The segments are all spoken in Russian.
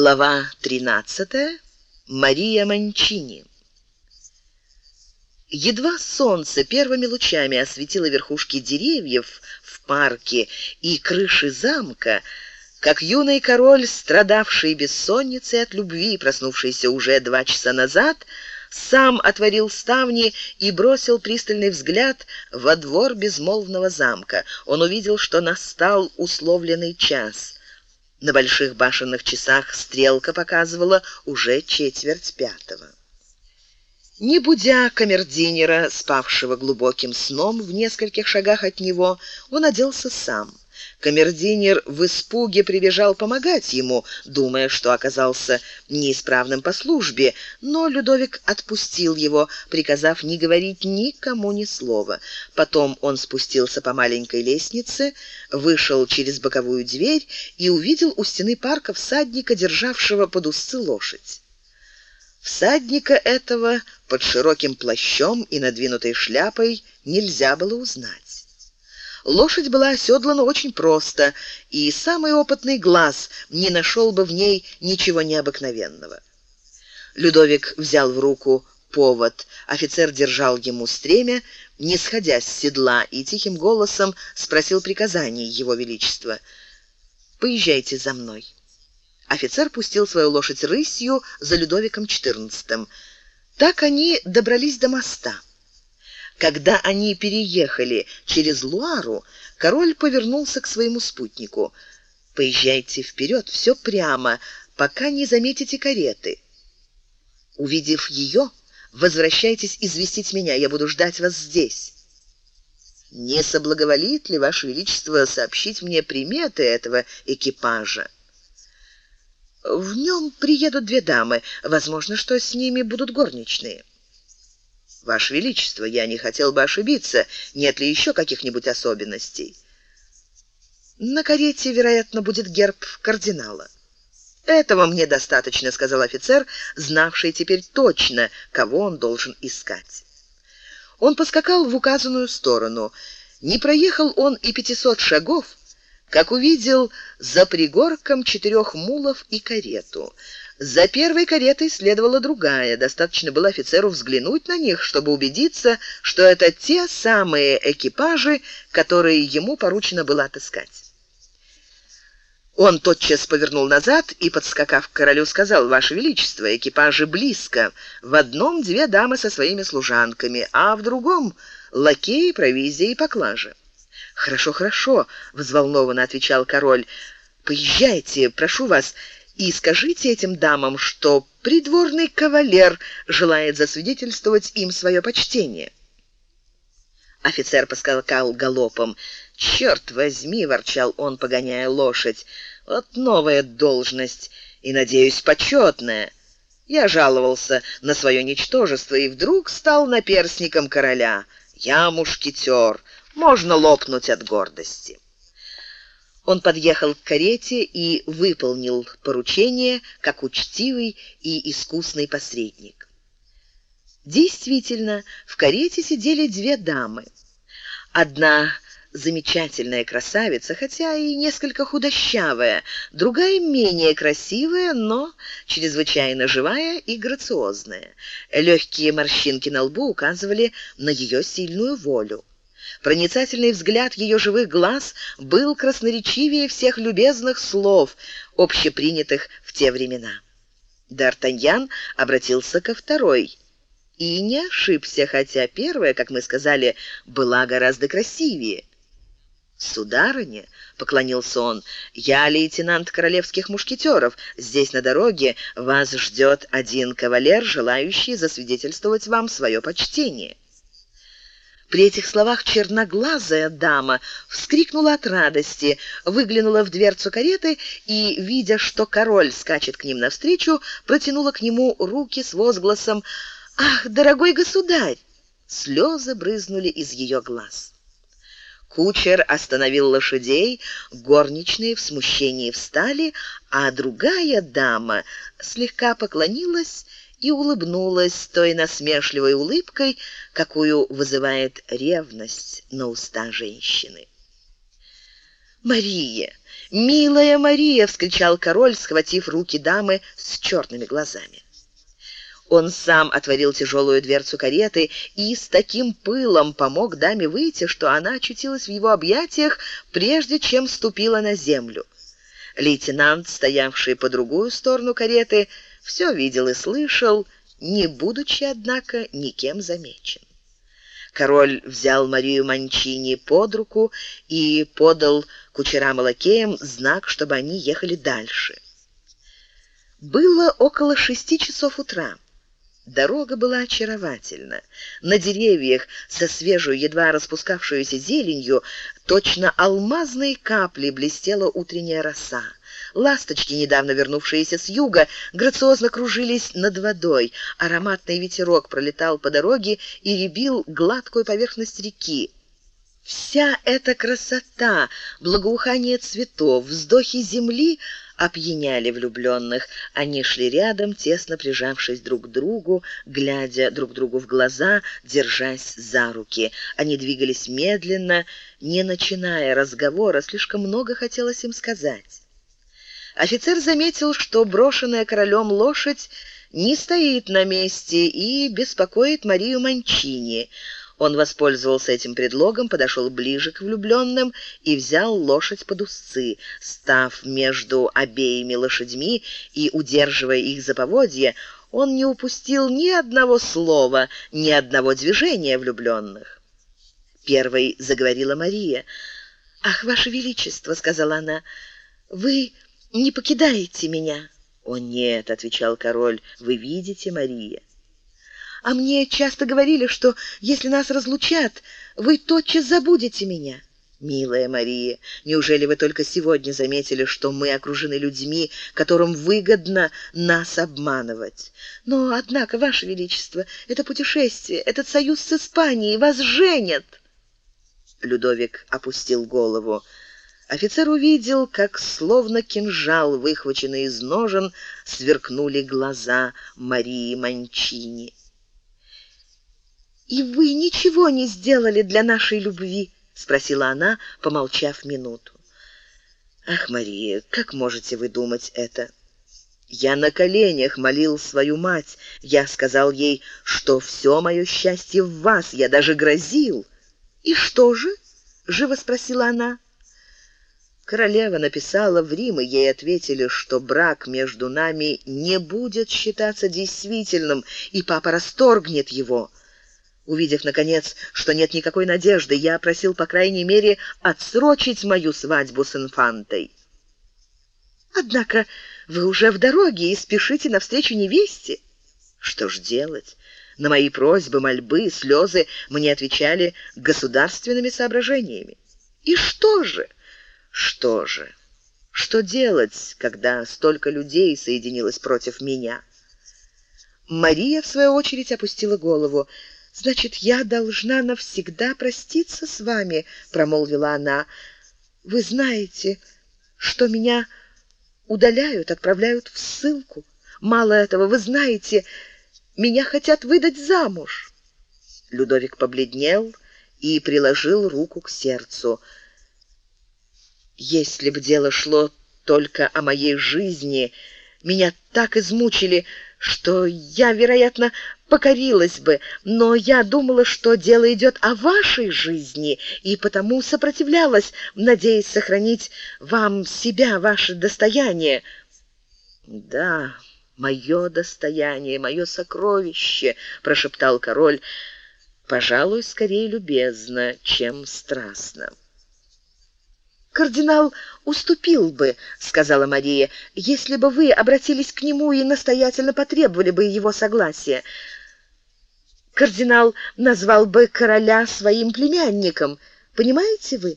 Глава 13. Мария Манчини. Едва солнце первыми лучами осветило верхушки деревьев в парке и крыши замка, как юный король, страдавший бессонницей от любви, проснувшийся уже два часа назад, сам отворил ставни и бросил пристальный взгляд во двор безмолвного замка. Он увидел, что настал условленный час. На больших башенных часах стрелка показывала уже четверть пятого. Не будя камердинера, спавшего глубоким сном в нескольких шагах от него, он оделся сам. Камердинер в испуге прибежал помогать ему, думая, что оказался неисправным по службе, но Людовик отпустил его, приказав не говорить никому ни слова. Потом он спустился по маленькой лестнице, вышел через боковую дверь и увидел у стены парка всадника, державшего под узцы лошадь. Всадника этого под широким плащом и надвинутой шляпой нельзя было узнать. Лошадь была оседлана очень просто, и самый опытный глаз не нашел бы в ней ничего необыкновенного. Людовик взял в руку повод. Офицер держал ему стремя, не сходя с седла, и тихим голосом спросил приказаний его величества. «Поезжайте за мной». Офицер пустил свою лошадь рысью за Людовиком XIV. Так они добрались до моста. Когда они переехали через Луару, король повернулся к своему спутнику. Поезжайте вперед, все прямо, пока не заметите кареты. Увидев ее, возвращайтесь известить меня, я буду ждать вас здесь. Не соблаговолит ли ваше величество сообщить мне приметы этого экипажа? В нем приедут две дамы, возможно, что с ними будут горничные. Ваше величество, я не хотел бы ошибиться. Нет ли еще каких-нибудь особенностей? На карете, вероятно, будет герб кардинала. Этого мне достаточно, сказал офицер, знавший теперь точно, кого он должен искать. Он поскакал в указанную сторону. Не проехал он и пятисот шагов, как увидел за пригорком четырех мулов и карету. За первой каретой следовала другая. Достаточно было офицеру взглянуть на них, чтобы убедиться, что это те самые экипажи, которые ему поручено было отыскать. Он тотчас повернул назад и, подскакав к королю, сказал: "Ваше величество, экипажи близко. В одном две дамы со своими служанками, а в другом лакеи, провизия и поклажа". "Хорошо, хорошо", взволнованно отвечал король. "Поезжайте, прошу вас, и скажите этим дамам, что придворный кавалер желает засвидетельствовать им свое почтение. Офицер поскакал галопом. «Черт возьми!» — ворчал он, погоняя лошадь. «Вот новая должность, и, надеюсь, почетная». Я жаловался на свое ничтожество и вдруг стал наперсником короля. Я мушкетер, можно лопнуть от гордости. Он подъехал к карете и выполнил поручение как учтивый и искусный посредник. Действительно, в карете сидели две дамы. Одна замечательная красавица, хотя и несколько худощавая, другая менее красивая, но чрезвычайно живая и грациозная. Легкие морщинки на лбу указывали на ее сильную волю. Проницательный взгляд ее живых глаз был красноречивее всех любезных слов, общепринятых в те времена. Д'Артаньян обратился ко второй и не ошибся, хотя первая, как мы сказали, была гораздо красивее. «Сударыня», — поклонился он, — «я лейтенант королевских мушкетеров. Здесь на дороге вас ждет один кавалер, желающий засвидетельствовать вам свое почтение». При этих словах черноглазая дама вскрикнула от радости, выглянула в дверцу кареты и, видя, что король скачет к ним навстречу, протянула к нему руки с возгласом «Ах, дорогой государь!» Слезы брызнули из ее глаз. Кучер остановил лошадей, горничные в смущении встали, а другая дама слегка поклонилась и улыбнулась той насмешливой улыбкой, какую вызывает ревность на уста женщины. «Мария, «Милая Мария!» — вскричал король, схватив руки дамы с черными глазами. Он сам отворил тяжелую дверцу кареты и с таким пылом помог даме выйти, что она очутилась в его объятиях, прежде чем ступила на землю. Лейтенант, стоявший по другую сторону кареты, все видел и слышал, не будучи, однако, никем замечен. Король взял Марию Манчини под руку и подал кучерам и лакеям знак, чтобы они ехали дальше. Было около шести часов утра. Дорога была очаровательна. На деревьях со свежей, едва распускавшейся зеленью, точно алмазные капли блестела утренняя роса. Ласточки, недавно вернувшиеся с юга, грациозно кружились над водой. Ароматный ветерок пролетал по дороге и ребил гладкую поверхность реки. Вся эта красота, благоухание цветов, вздохи земли — опьяняли влюбленных. Они шли рядом, тесно прижавшись друг к другу, глядя друг другу в глаза, держась за руки. Они двигались медленно, не начиная разговора, слишком много хотелось им сказать. Офицер заметил, что брошенная королем лошадь не стоит на месте и беспокоит Марию Манчини. Он воспользовался этим предлогом, подошел ближе к влюбленным и взял лошадь под узцы. Став между обеими лошадьми и удерживая их за поводья, он не упустил ни одного слова, ни одного движения влюбленных. Первой заговорила Мария. «Ах, Ваше Величество!» — сказала она. «Вы не покидаете меня?» «О нет!» — отвечал король. «Вы видите, Мария?» А мне часто говорили, что если нас разлучат, вы тотчас забудете меня. Милая Мария, неужели вы только сегодня заметили, что мы окружены людьми, которым выгодно нас обманывать? Но, однако, Ваше Величество, это путешествие, этот союз с Испанией вас женят. Людовик опустил голову. Офицер увидел, как словно кинжал, выхваченный из ножен, сверкнули глаза Марии Манчини. «И вы ничего не сделали для нашей любви?» — спросила она, помолчав минуту. «Ах, Мария, как можете вы думать это?» Я на коленях молил свою мать. Я сказал ей, что все мое счастье в вас. Я даже грозил. «И что же?» — живо спросила она. Королева написала в Рим, и ей ответили, что брак между нами не будет считаться действительным, и папа расторгнет его. Увидев, наконец, что нет никакой надежды, я просил, по крайней мере, отсрочить мою свадьбу с инфантой. Однако вы уже в дороге и спешите навстречу невесте. Что ж делать? На мои просьбы, мольбы, слезы мне отвечали государственными соображениями. И что же? Что же? Что делать, когда столько людей соединилось против меня? Мария, в свою очередь, опустила голову. Значит, я должна навсегда проститься с вами, промолвила она. Вы знаете, что меня удаляют, отправляют в ссылку. Мало этого, вы знаете, меня хотят выдать замуж. Людовик побледнел и приложил руку к сердцу. Если б дело шло только о моей жизни, меня так измучили, что я, вероятно, покорилась бы, но я думала, что дело идет о вашей жизни, и потому сопротивлялась, надеясь сохранить вам себя, ваше достояние. Да, мое достояние, мое сокровище, прошептал король, пожалуй, скорее любезно, чем страстно. «Кардинал уступил бы», — сказала Мария, «если бы вы обратились к нему и настоятельно потребовали бы его согласия. Кардинал назвал бы короля своим племянником. Понимаете вы?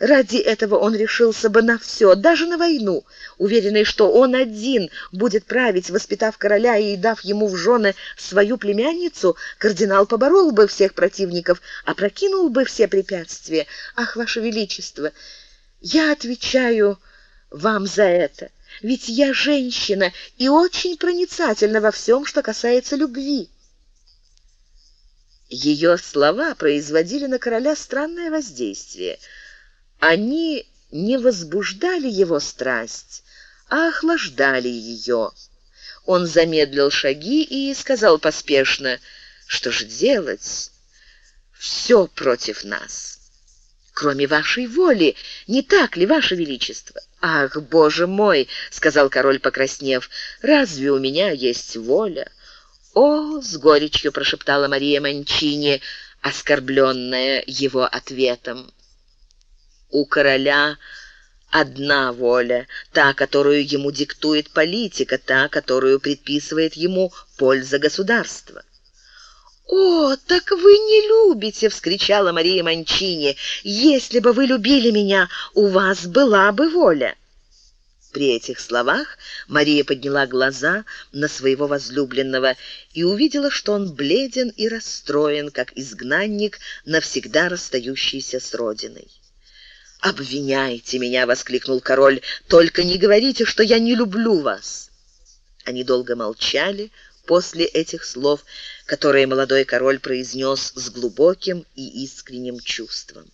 Ради этого он решился бы на все, даже на войну, уверенный, что он один будет править, воспитав короля и дав ему в жены свою племянницу, кардинал поборол бы всех противников, опрокинул бы все препятствия. Ах, ваше величество, я отвечаю вам за это, ведь я женщина и очень проницательна во всем, что касается любви. Ее слова производили на короля странное воздействие. Они не возбуждали его страсть, а охлаждали ее. Он замедлил шаги и сказал поспешно, что же делать? Все против нас. Кроме вашей воли, не так ли, ваше величество? Ах, боже мой, сказал король, покраснев. Разве у меня есть воля? О, с горечью прошептала Мария Манчини, оскорбленная его ответом. У короля одна воля, та, которую ему диктует политика, та, которую предписывает ему польза государства. «О, так вы не любите!» — вскричала Мария Манчини. «Если бы вы любили меня, у вас была бы воля!» При этих словах Мария подняла глаза на своего возлюбленного и увидела, что он бледен и расстроен, как изгнанник, навсегда расстающийся с родиной. «Обвиняйте меня!» — воскликнул король. «Только не говорите, что я не люблю вас!» Они долго молчали после этих слов, которые молодой король произнес с глубоким и искренним чувством.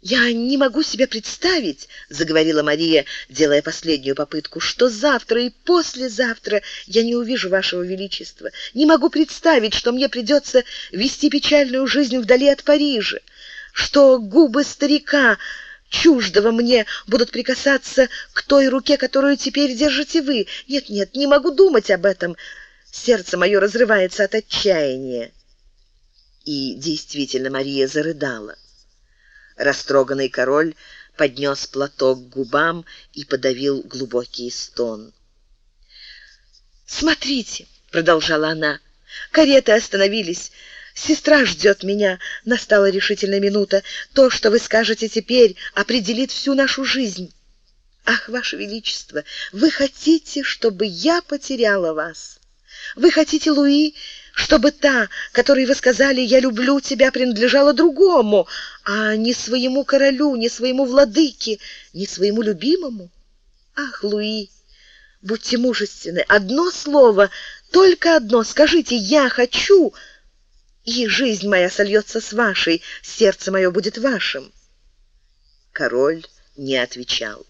«Я не могу себе представить», — заговорила Мария, делая последнюю попытку, «что завтра и послезавтра я не увижу вашего величества. Не могу представить, что мне придется вести печальную жизнь вдали от Парижа что губы старика, чуждого мне, будут прикасаться к той руке, которую теперь держите вы. Нет, нет, не могу думать об этом. Сердце мое разрывается от отчаяния. И действительно Мария зарыдала. Растроганный король поднес платок к губам и подавил глубокий стон. «Смотрите», — продолжала она, — «кареты остановились». Сестра ждет меня. Настала решительная минута. То, что вы скажете теперь, определит всю нашу жизнь. Ах, ваше величество, вы хотите, чтобы я потеряла вас? Вы хотите, Луи, чтобы та, которой вы сказали «я люблю тебя», принадлежала другому, а не своему королю, не своему владыке, не своему любимому? Ах, Луи, будьте мужественны. Одно слово, только одно. Скажите «я хочу», и жизнь моя сольется с вашей, сердце мое будет вашим». Король не отвечал.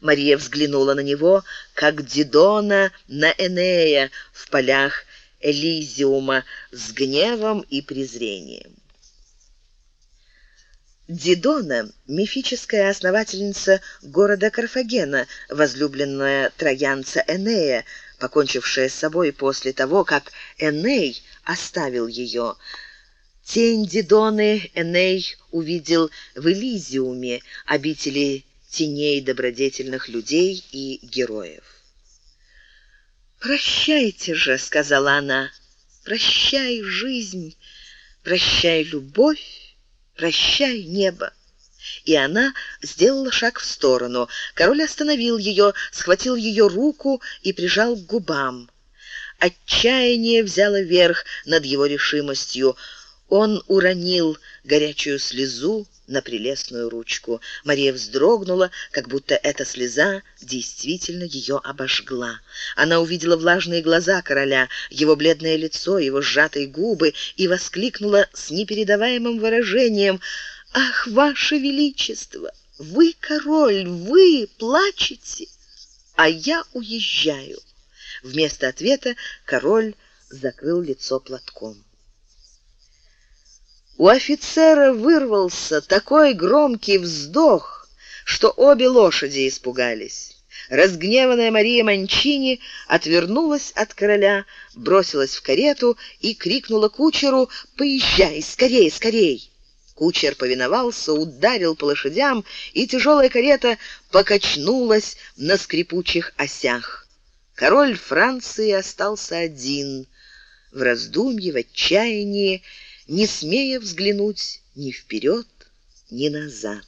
Мария взглянула на него, как Дидона на Энея в полях Элизиума с гневом и презрением. Дидона — мифическая основательница города Карфагена, возлюбленная троянца Энея, покончившая с собой после того, как Эней оставил ее. Тень Дидоны Эней увидел в Элизиуме, обители теней добродетельных людей и героев. «Прощайте же», — сказала она, — «прощай, жизнь, прощай, любовь, прощай, небо» и она сделала шаг в сторону. Король остановил ее, схватил ее руку и прижал к губам. Отчаяние взяло верх над его решимостью. Он уронил горячую слезу на прелестную ручку. Мария вздрогнула, как будто эта слеза действительно ее обожгла. Она увидела влажные глаза короля, его бледное лицо, его сжатые губы и воскликнула с непередаваемым выражением «Ах, ваше величество! Вы король, вы плачете, а я уезжаю!» Вместо ответа король закрыл лицо платком. У офицера вырвался такой громкий вздох, что обе лошади испугались. Разгневанная Мария Манчини отвернулась от короля, бросилась в карету и крикнула кучеру «Поезжай, скорей, скорей!» Кучер повиновался, ударил по лошадям, и тяжелая карета покачнулась на скрипучих осях. Король Франции остался один, в раздумье, в отчаянии, не смея взглянуть ни вперед, ни назад.